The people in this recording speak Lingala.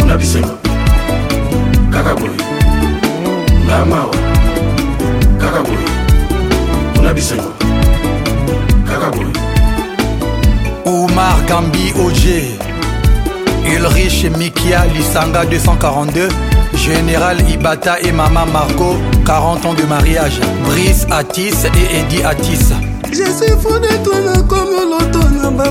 kuna bisengo kaka boye nga mawa kaka boye kuna bisengo kaka boye omar gambi oje ulrich mikia lisanga 242 Général Ibata et Maman Marco, 40 ans de mariage. Brice Atis et Eddie Atis. Je suis fou de toi, comme l'automne, ma